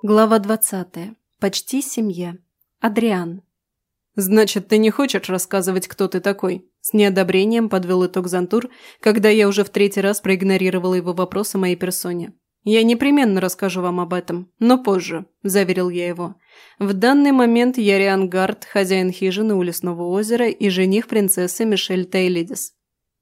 Глава 20. Почти семья. Адриан. «Значит, ты не хочешь рассказывать, кто ты такой?» С неодобрением подвел итог Зантур, когда я уже в третий раз проигнорировала его вопрос о моей персоне. «Я непременно расскажу вам об этом, но позже», – заверил я его. «В данный момент я Риан хозяин хижины у лесного озера и жених принцессы Мишель Тейлидис».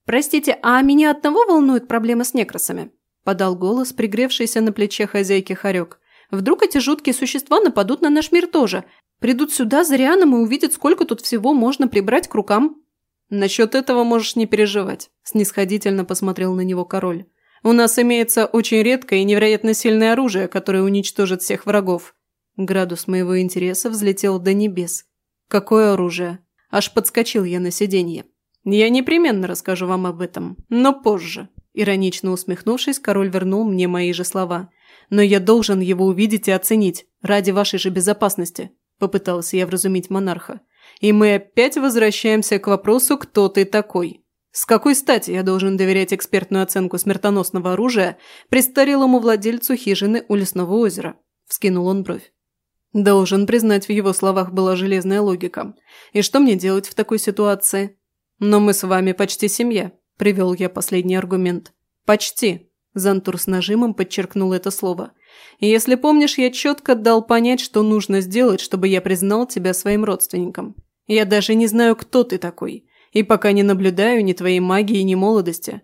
«Простите, а меня одного волнуют проблемы с некросами?» – подал голос, пригревшийся на плече хозяйки Харек – Вдруг эти жуткие существа нападут на наш мир тоже. Придут сюда за Рианом и увидят, сколько тут всего можно прибрать к рукам». «Насчет этого можешь не переживать», – снисходительно посмотрел на него король. «У нас имеется очень редкое и невероятно сильное оружие, которое уничтожит всех врагов». Градус моего интереса взлетел до небес. «Какое оружие?» Аж подскочил я на сиденье. «Я непременно расскажу вам об этом, но позже». Иронично усмехнувшись, король вернул мне мои же слова но я должен его увидеть и оценить, ради вашей же безопасности», – попытался я вразумить монарха. «И мы опять возвращаемся к вопросу, кто ты такой. С какой стати я должен доверять экспертную оценку смертоносного оружия престарелому владельцу хижины у лесного озера?» – вскинул он бровь. Должен признать, в его словах была железная логика. И что мне делать в такой ситуации? Но мы с вами почти семья, привел я последний аргумент. Почти, Зантур с нажимом подчеркнул это слово. Если помнишь, я четко дал понять, что нужно сделать, чтобы я признал тебя своим родственником. Я даже не знаю, кто ты такой, и пока не наблюдаю ни твоей магии, ни молодости.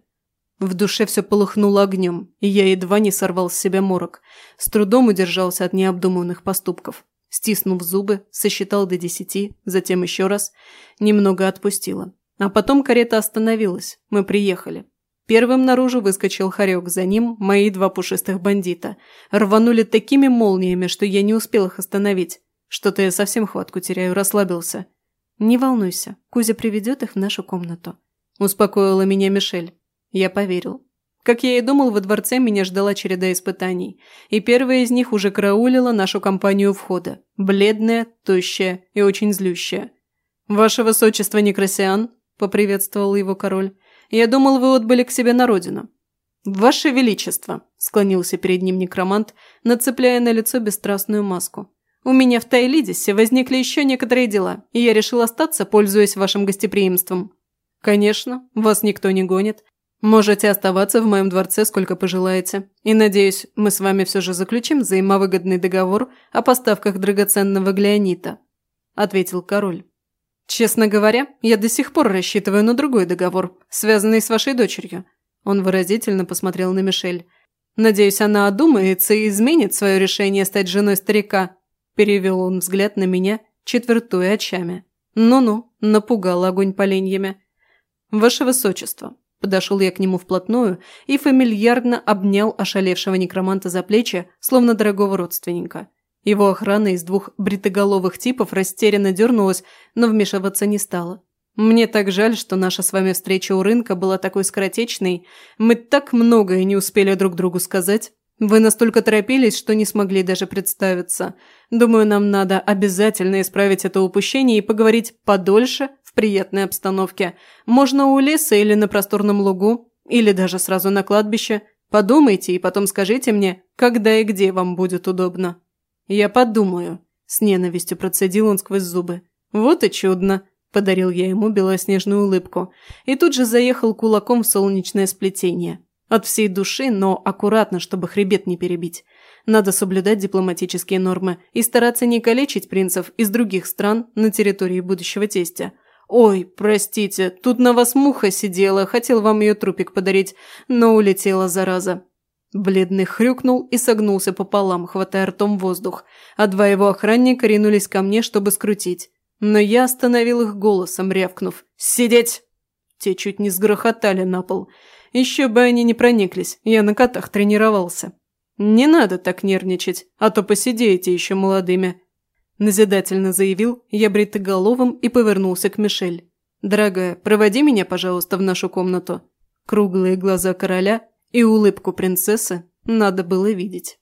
В душе все полыхнуло огнем, и я едва не сорвал с себя морок. С трудом удержался от необдуманных поступков. Стиснув зубы, сосчитал до десяти, затем еще раз, немного отпустила. А потом карета остановилась, мы приехали. Первым наружу выскочил Харек, за ним мои два пушистых бандита. Рванули такими молниями, что я не успел их остановить. Что-то я совсем хватку теряю, расслабился. «Не волнуйся, Кузя приведет их в нашу комнату», – успокоила меня Мишель. Я поверил. Как я и думал, во дворце меня ждала череда испытаний, и первая из них уже караулила нашу компанию входа. Бледная, тощая и очень злющая. «Ваше высочество Некрасиан», – поприветствовал его король, я думал, вы отбыли к себе на родину». «Ваше Величество», – склонился перед ним некромант, нацепляя на лицо бесстрастную маску. «У меня в Тайлидисе возникли еще некоторые дела, и я решил остаться, пользуясь вашим гостеприимством». «Конечно, вас никто не гонит. Можете оставаться в моем дворце сколько пожелаете. И, надеюсь, мы с вами все же заключим взаимовыгодный договор о поставках драгоценного глионита», – ответил король. «Честно говоря, я до сих пор рассчитываю на другой договор, связанный с вашей дочерью». Он выразительно посмотрел на Мишель. «Надеюсь, она одумается и изменит свое решение стать женой старика», перевел он взгляд на меня, четвертуя очами. «Ну-ну», напугал огонь поленьями. «Ваше высочество», Подошел я к нему вплотную и фамильярно обнял ошалевшего некроманта за плечи, словно дорогого родственника. Его охрана из двух бритоголовых типов растерянно дернулась, но вмешиваться не стала. «Мне так жаль, что наша с вами встреча у рынка была такой скоротечной. Мы так многое не успели друг другу сказать. Вы настолько торопились, что не смогли даже представиться. Думаю, нам надо обязательно исправить это упущение и поговорить подольше в приятной обстановке. Можно у леса или на просторном лугу, или даже сразу на кладбище. Подумайте и потом скажите мне, когда и где вам будет удобно». «Я подумаю», – с ненавистью процедил он сквозь зубы. «Вот и чудно», – подарил я ему белоснежную улыбку. И тут же заехал кулаком в солнечное сплетение. От всей души, но аккуратно, чтобы хребет не перебить. Надо соблюдать дипломатические нормы и стараться не калечить принцев из других стран на территории будущего тестя. «Ой, простите, тут на вас муха сидела, хотел вам ее трупик подарить, но улетела, зараза. Бледный хрюкнул и согнулся пополам, хватая ртом воздух, а два его охранника ринулись ко мне, чтобы скрутить. Но я остановил их голосом, рявкнув «Сидеть!». Те чуть не сгрохотали на пол. Еще бы они не прониклись, я на котах тренировался. «Не надо так нервничать, а то посидеете еще молодыми», – назидательно заявил я бритоголовым и повернулся к Мишель. «Дорогая, проводи меня, пожалуйста, в нашу комнату». Круглые глаза короля и улыбку принцессы надо было видеть.